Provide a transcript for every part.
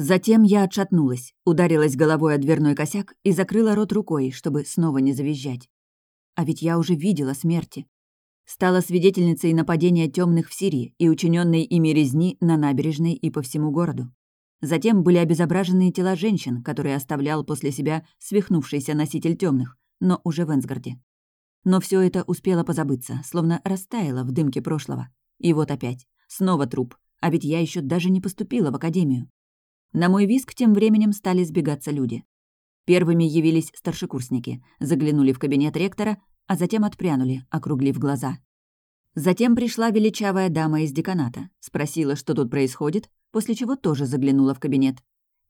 Затем я отшатнулась, ударилась головой о дверной косяк и закрыла рот рукой, чтобы снова не завизжать. А ведь я уже видела смерти. Стала свидетельницей нападения темных в Сирии и учиненной ими резни на набережной и по всему городу. Затем были обезображенные тела женщин, которые оставлял после себя свихнувшийся носитель темных, но уже в Энсгарде. Но все это успело позабыться, словно растаяло в дымке прошлого. И вот опять. Снова труп. А ведь я еще даже не поступила в академию. На мой виск тем временем стали сбегаться люди. Первыми явились старшекурсники, заглянули в кабинет ректора, а затем отпрянули, округлив глаза. Затем пришла величавая дама из деканата, спросила, что тут происходит, после чего тоже заглянула в кабинет.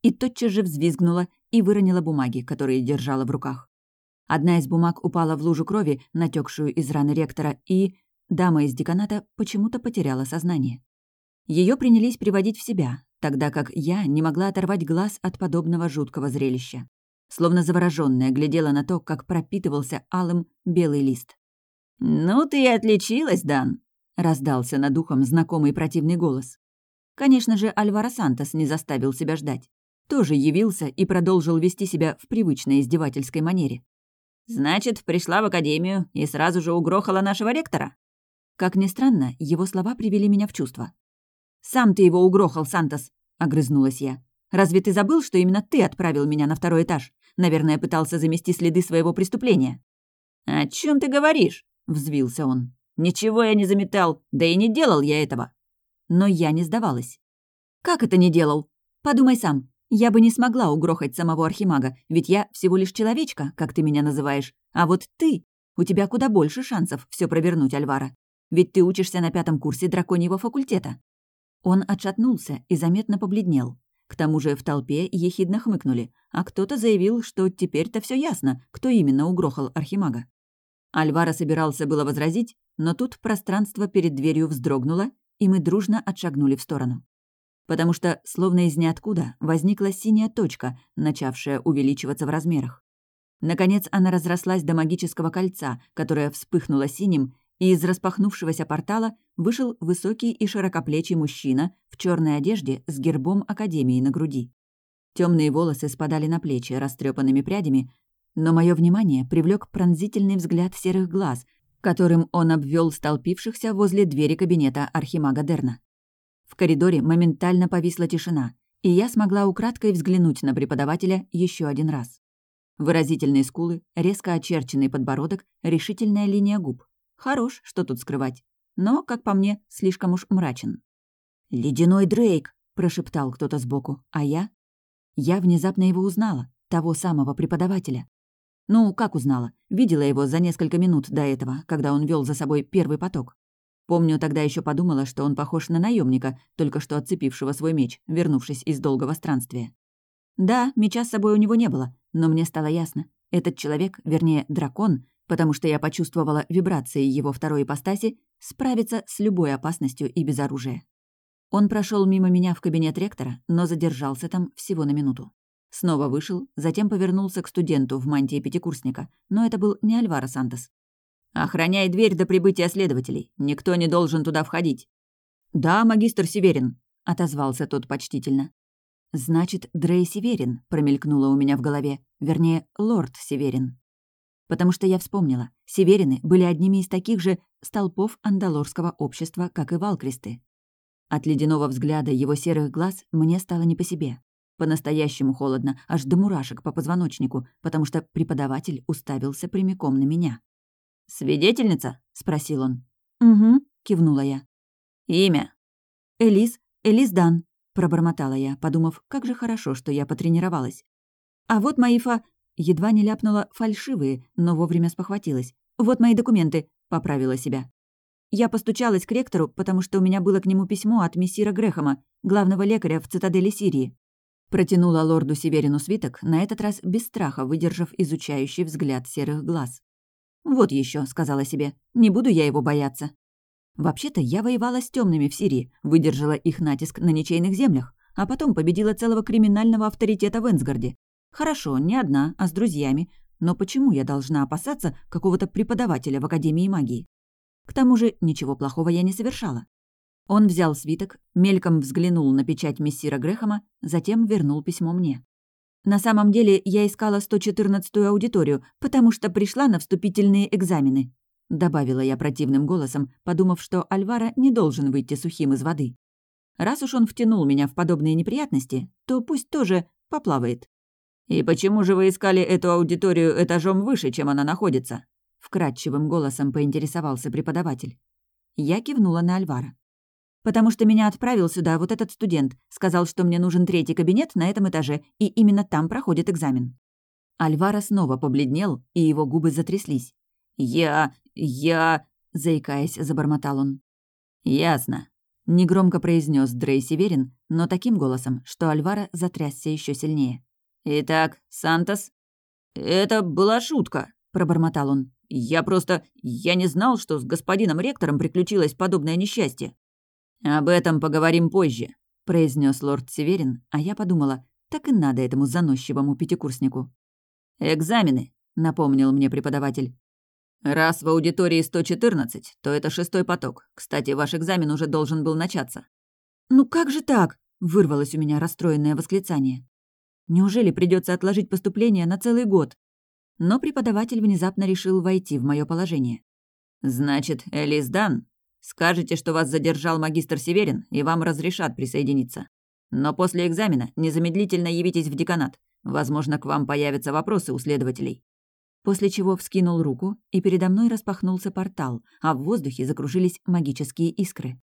И тотчас же взвизгнула и выронила бумаги, которые держала в руках. Одна из бумаг упала в лужу крови, натекшую из раны ректора, и дама из деканата почему-то потеряла сознание. Ее принялись приводить в себя, тогда как я не могла оторвать глаз от подобного жуткого зрелища. Словно заворожённая глядела на то, как пропитывался алым белый лист. «Ну ты и отличилась, Дан!» — раздался над ухом знакомый противный голос. Конечно же, Альваро Сантос не заставил себя ждать. Тоже явился и продолжил вести себя в привычной издевательской манере. «Значит, пришла в академию и сразу же угрохала нашего ректора?» Как ни странно, его слова привели меня в чувство. «Сам ты его угрохал, Сантос!» — огрызнулась я. «Разве ты забыл, что именно ты отправил меня на второй этаж? Наверное, пытался замести следы своего преступления». «О чем ты говоришь?» — взвился он. «Ничего я не заметал, да и не делал я этого». Но я не сдавалась. «Как это не делал? Подумай сам. Я бы не смогла угрохать самого архимага, ведь я всего лишь человечка, как ты меня называешь. А вот ты... У тебя куда больше шансов все провернуть, Альвара. Ведь ты учишься на пятом курсе драконьего факультета». Он отшатнулся и заметно побледнел. К тому же в толпе ехидно хмыкнули, а кто-то заявил, что теперь-то все ясно, кто именно угрохал архимага. Альвара собирался было возразить, но тут пространство перед дверью вздрогнуло, и мы дружно отшагнули в сторону потому что, словно из ниоткуда, возникла синяя точка, начавшая увеличиваться в размерах. Наконец она разрослась до магического кольца, которое вспыхнуло синим, и из распахнувшегося портала вышел высокий и широкоплечий мужчина в черной одежде с гербом Академии на груди. Темные волосы спадали на плечи растрепанными прядями, но мое внимание привлек пронзительный взгляд серых глаз, которым он обвел столпившихся возле двери кабинета Архимага Дерна. В коридоре моментально повисла тишина, и я смогла украдкой взглянуть на преподавателя еще один раз. Выразительные скулы, резко очерченный подбородок, решительная линия губ. Хорош, что тут скрывать. Но, как по мне, слишком уж мрачен. «Ледяной Дрейк!» — прошептал кто-то сбоку, а я... Я внезапно его узнала, того самого преподавателя. Ну, как узнала? Видела его за несколько минут до этого, когда он вел за собой первый поток. Помню, тогда еще подумала, что он похож на наемника, только что отцепившего свой меч, вернувшись из долгого странствия. Да, меча с собой у него не было, но мне стало ясно. Этот человек, вернее, дракон, потому что я почувствовала вибрации его второй ипостаси, справится с любой опасностью и без оружия. Он прошел мимо меня в кабинет ректора, но задержался там всего на минуту. Снова вышел, затем повернулся к студенту в мантии пятикурсника, но это был не Альваро Сантос. «Охраняй дверь до прибытия следователей. Никто не должен туда входить». «Да, магистр Северин», — отозвался тот почтительно. «Значит, Дрей Северин», — промелькнуло у меня в голове. Вернее, лорд Северин. Потому что я вспомнила, Северины были одними из таких же столпов андалорского общества, как и Валкристы. От ледяного взгляда его серых глаз мне стало не по себе. По-настоящему холодно, аж до мурашек по позвоночнику, потому что преподаватель уставился прямиком на меня. «Свидетельница?» — спросил он. «Угу», — кивнула я. «Имя?» «Элис, Элис Дан», — пробормотала я, подумав, как же хорошо, что я потренировалась. «А вот мои фа...» Едва не ляпнула фальшивые, но вовремя спохватилась. «Вот мои документы», — поправила себя. Я постучалась к ректору, потому что у меня было к нему письмо от мессира Грехама, главного лекаря в цитадели Сирии. Протянула лорду Северину свиток, на этот раз без страха выдержав изучающий взгляд серых глаз. «Вот еще, сказала себе, — «не буду я его бояться». Вообще-то я воевала с темными в Сирии, выдержала их натиск на ничейных землях, а потом победила целого криминального авторитета в Энсгарде. Хорошо, не одна, а с друзьями. Но почему я должна опасаться какого-то преподавателя в Академии магии? К тому же ничего плохого я не совершала. Он взял свиток, мельком взглянул на печать мессира Грехома, затем вернул письмо мне. На самом деле я искала 114-ю аудиторию, потому что пришла на вступительные экзамены», — добавила я противным голосом, подумав, что Альвара не должен выйти сухим из воды. Раз уж он втянул меня в подобные неприятности, то пусть тоже поплавает. «И почему же вы искали эту аудиторию этажом выше, чем она находится?» — вкрадчивым голосом поинтересовался преподаватель. Я кивнула на Альвара. «Потому что меня отправил сюда вот этот студент, сказал, что мне нужен третий кабинет на этом этаже, и именно там проходит экзамен». Альвара снова побледнел, и его губы затряслись. «Я... я...» — заикаясь, забормотал он. «Ясно», — негромко произнес Дрей Северин, но таким голосом, что Альвара затрясся еще сильнее. «Итак, Сантос?» «Это была шутка», — пробормотал он. «Я просто... Я не знал, что с господином ректором приключилось подобное несчастье». «Об этом поговорим позже», — произнес лорд Северин, а я подумала, так и надо этому заносчивому пятикурснику. «Экзамены», — напомнил мне преподаватель. «Раз в аудитории 114, то это шестой поток. Кстати, ваш экзамен уже должен был начаться». «Ну как же так?» — вырвалось у меня расстроенное восклицание. «Неужели придется отложить поступление на целый год?» Но преподаватель внезапно решил войти в мое положение. «Значит, Элис Дан, скажете, что вас задержал магистр Северин, и вам разрешат присоединиться. Но после экзамена незамедлительно явитесь в деканат. Возможно, к вам появятся вопросы у следователей». После чего вскинул руку, и передо мной распахнулся портал, а в воздухе закружились магические искры.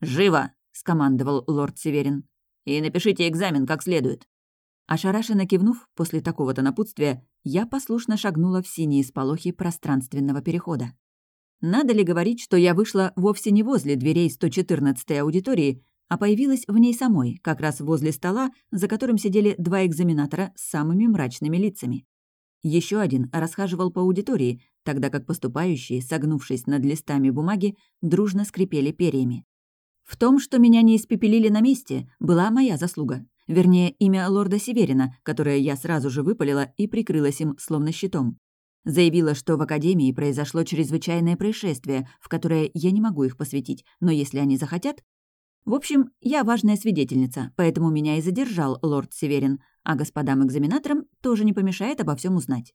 «Живо!» — скомандовал лорд Северин. «И напишите экзамен как следует». Ошарашенно кивнув после такого-то напутствия, я послушно шагнула в синие сполохи пространственного перехода. Надо ли говорить, что я вышла вовсе не возле дверей 114-й аудитории, а появилась в ней самой, как раз возле стола, за которым сидели два экзаменатора с самыми мрачными лицами. Еще один расхаживал по аудитории, тогда как поступающие, согнувшись над листами бумаги, дружно скрипели перьями. В том, что меня не испепелили на месте, была моя заслуга. Вернее, имя лорда Северина, которое я сразу же выпалила и прикрылась им словно щитом. Заявила, что в Академии произошло чрезвычайное происшествие, в которое я не могу их посвятить, но если они захотят... В общем, я важная свидетельница, поэтому меня и задержал лорд Северин, а господам экзаменаторам тоже не помешает обо всем узнать.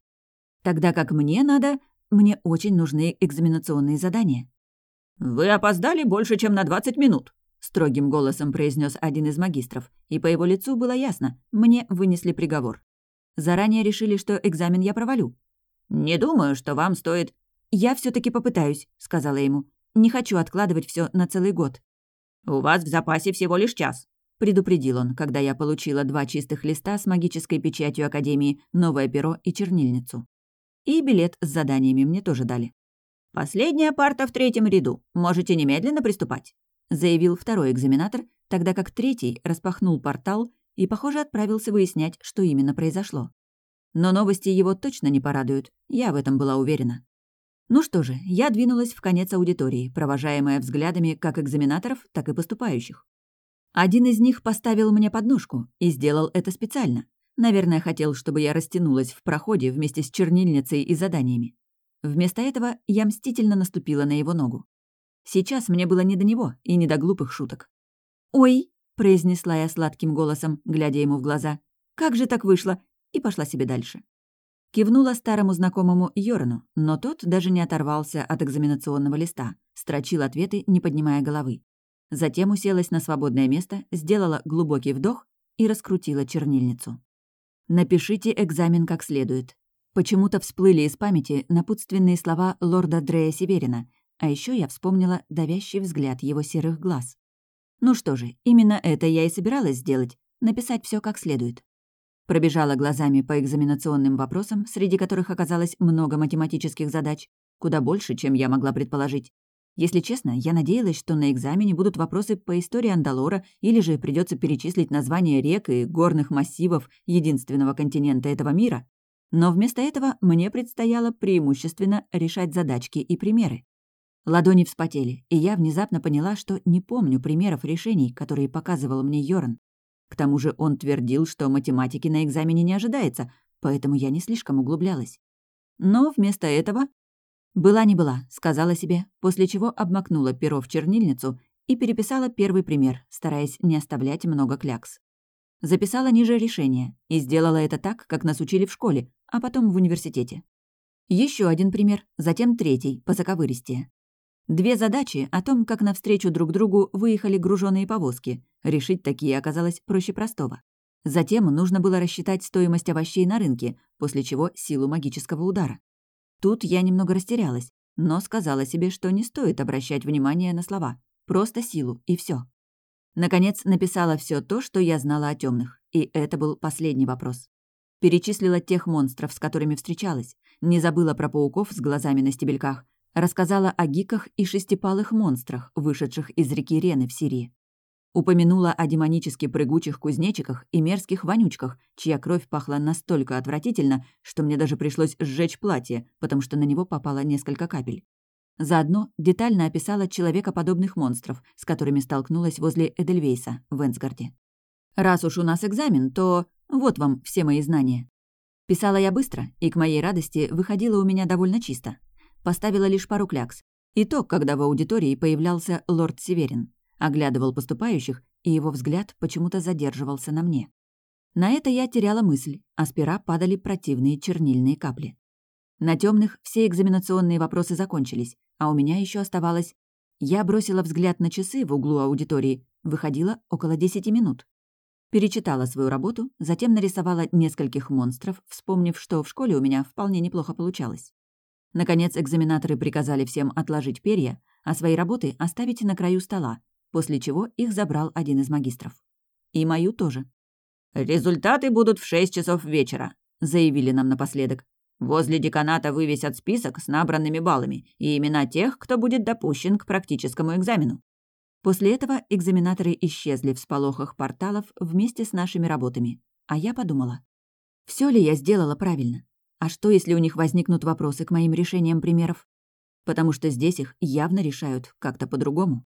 Тогда как мне надо... Мне очень нужны экзаменационные задания. «Вы опоздали больше, чем на 20 минут», — строгим голосом произнес один из магистров, и по его лицу было ясно, мне вынесли приговор. Заранее решили, что экзамен я провалю. «Не думаю, что вам стоит...» «Я все таки попытаюсь», — сказала ему. «Не хочу откладывать все на целый год». «У вас в запасе всего лишь час», — предупредил он, когда я получила два чистых листа с магической печатью Академии, новое перо и чернильницу. И билет с заданиями мне тоже дали. «Последняя парта в третьем ряду. Можете немедленно приступать», — заявил второй экзаменатор, тогда как третий распахнул портал и, похоже, отправился выяснять, что именно произошло. Но новости его точно не порадуют, я в этом была уверена. Ну что же, я двинулась в конец аудитории, провожаемая взглядами как экзаменаторов, так и поступающих. Один из них поставил мне подножку и сделал это специально. Наверное, хотел, чтобы я растянулась в проходе вместе с чернильницей и заданиями. Вместо этого я мстительно наступила на его ногу. Сейчас мне было не до него и не до глупых шуток. «Ой!» — произнесла я сладким голосом, глядя ему в глаза. «Как же так вышло?» и пошла себе дальше. Кивнула старому знакомому Йорану, но тот даже не оторвался от экзаменационного листа, строчил ответы, не поднимая головы. Затем уселась на свободное место, сделала глубокий вдох и раскрутила чернильницу. «Напишите экзамен как следует. Почему-то всплыли из памяти напутственные слова лорда Дрея Северина, а еще я вспомнила давящий взгляд его серых глаз. Ну что же, именно это я и собиралась сделать, написать все как следует. Пробежала глазами по экзаменационным вопросам, среди которых оказалось много математических задач, куда больше, чем я могла предположить. Если честно, я надеялась, что на экзамене будут вопросы по истории Андалора или же придется перечислить названия рек и горных массивов единственного континента этого мира. Но вместо этого мне предстояло преимущественно решать задачки и примеры. Ладони вспотели, и я внезапно поняла, что не помню примеров решений, которые показывал мне Йорн. К тому же он твердил, что математики на экзамене не ожидается, поэтому я не слишком углублялась. Но вместо этого «была не была», сказала себе, после чего обмакнула перо в чернильницу и переписала первый пример, стараясь не оставлять много клякс. Записала ниже решение и сделала это так, как нас учили в школе, а потом в университете. Еще один пример, затем третий, по заковыристее. Две задачи о том, как навстречу друг другу выехали груженные повозки. Решить такие оказалось проще простого. Затем нужно было рассчитать стоимость овощей на рынке, после чего силу магического удара. Тут я немного растерялась, но сказала себе, что не стоит обращать внимание на слова. Просто силу, и все. Наконец, написала все то, что я знала о темных, и это был последний вопрос. Перечислила тех монстров, с которыми встречалась, не забыла про пауков с глазами на стебельках, рассказала о гиках и шестипалых монстрах, вышедших из реки Рены в Сирии. Упомянула о демонически прыгучих кузнечиках и мерзких вонючках, чья кровь пахла настолько отвратительно, что мне даже пришлось сжечь платье, потому что на него попало несколько капель. Заодно детально описала человекоподобных монстров, с которыми столкнулась возле Эдельвейса в Энсгарде. «Раз уж у нас экзамен, то вот вам все мои знания». Писала я быстро, и к моей радости выходила у меня довольно чисто. Поставила лишь пару клякс. И то, когда в аудитории появлялся лорд Северин оглядывал поступающих, и его взгляд почему-то задерживался на мне. На это я теряла мысль, а с пера падали противные чернильные капли. На темных все экзаменационные вопросы закончились, а у меня еще оставалось... Я бросила взгляд на часы в углу аудитории, выходила около десяти минут. Перечитала свою работу, затем нарисовала нескольких монстров, вспомнив, что в школе у меня вполне неплохо получалось. Наконец, экзаменаторы приказали всем отложить перья, а свои работы оставить на краю стола, после чего их забрал один из магистров. И мою тоже. «Результаты будут в шесть часов вечера», — заявили нам напоследок. «Возле деканата вывесят список с набранными баллами и имена тех, кто будет допущен к практическому экзамену». После этого экзаменаторы исчезли в сполохах порталов вместе с нашими работами. А я подумала, все ли я сделала правильно? А что, если у них возникнут вопросы к моим решениям примеров? Потому что здесь их явно решают как-то по-другому.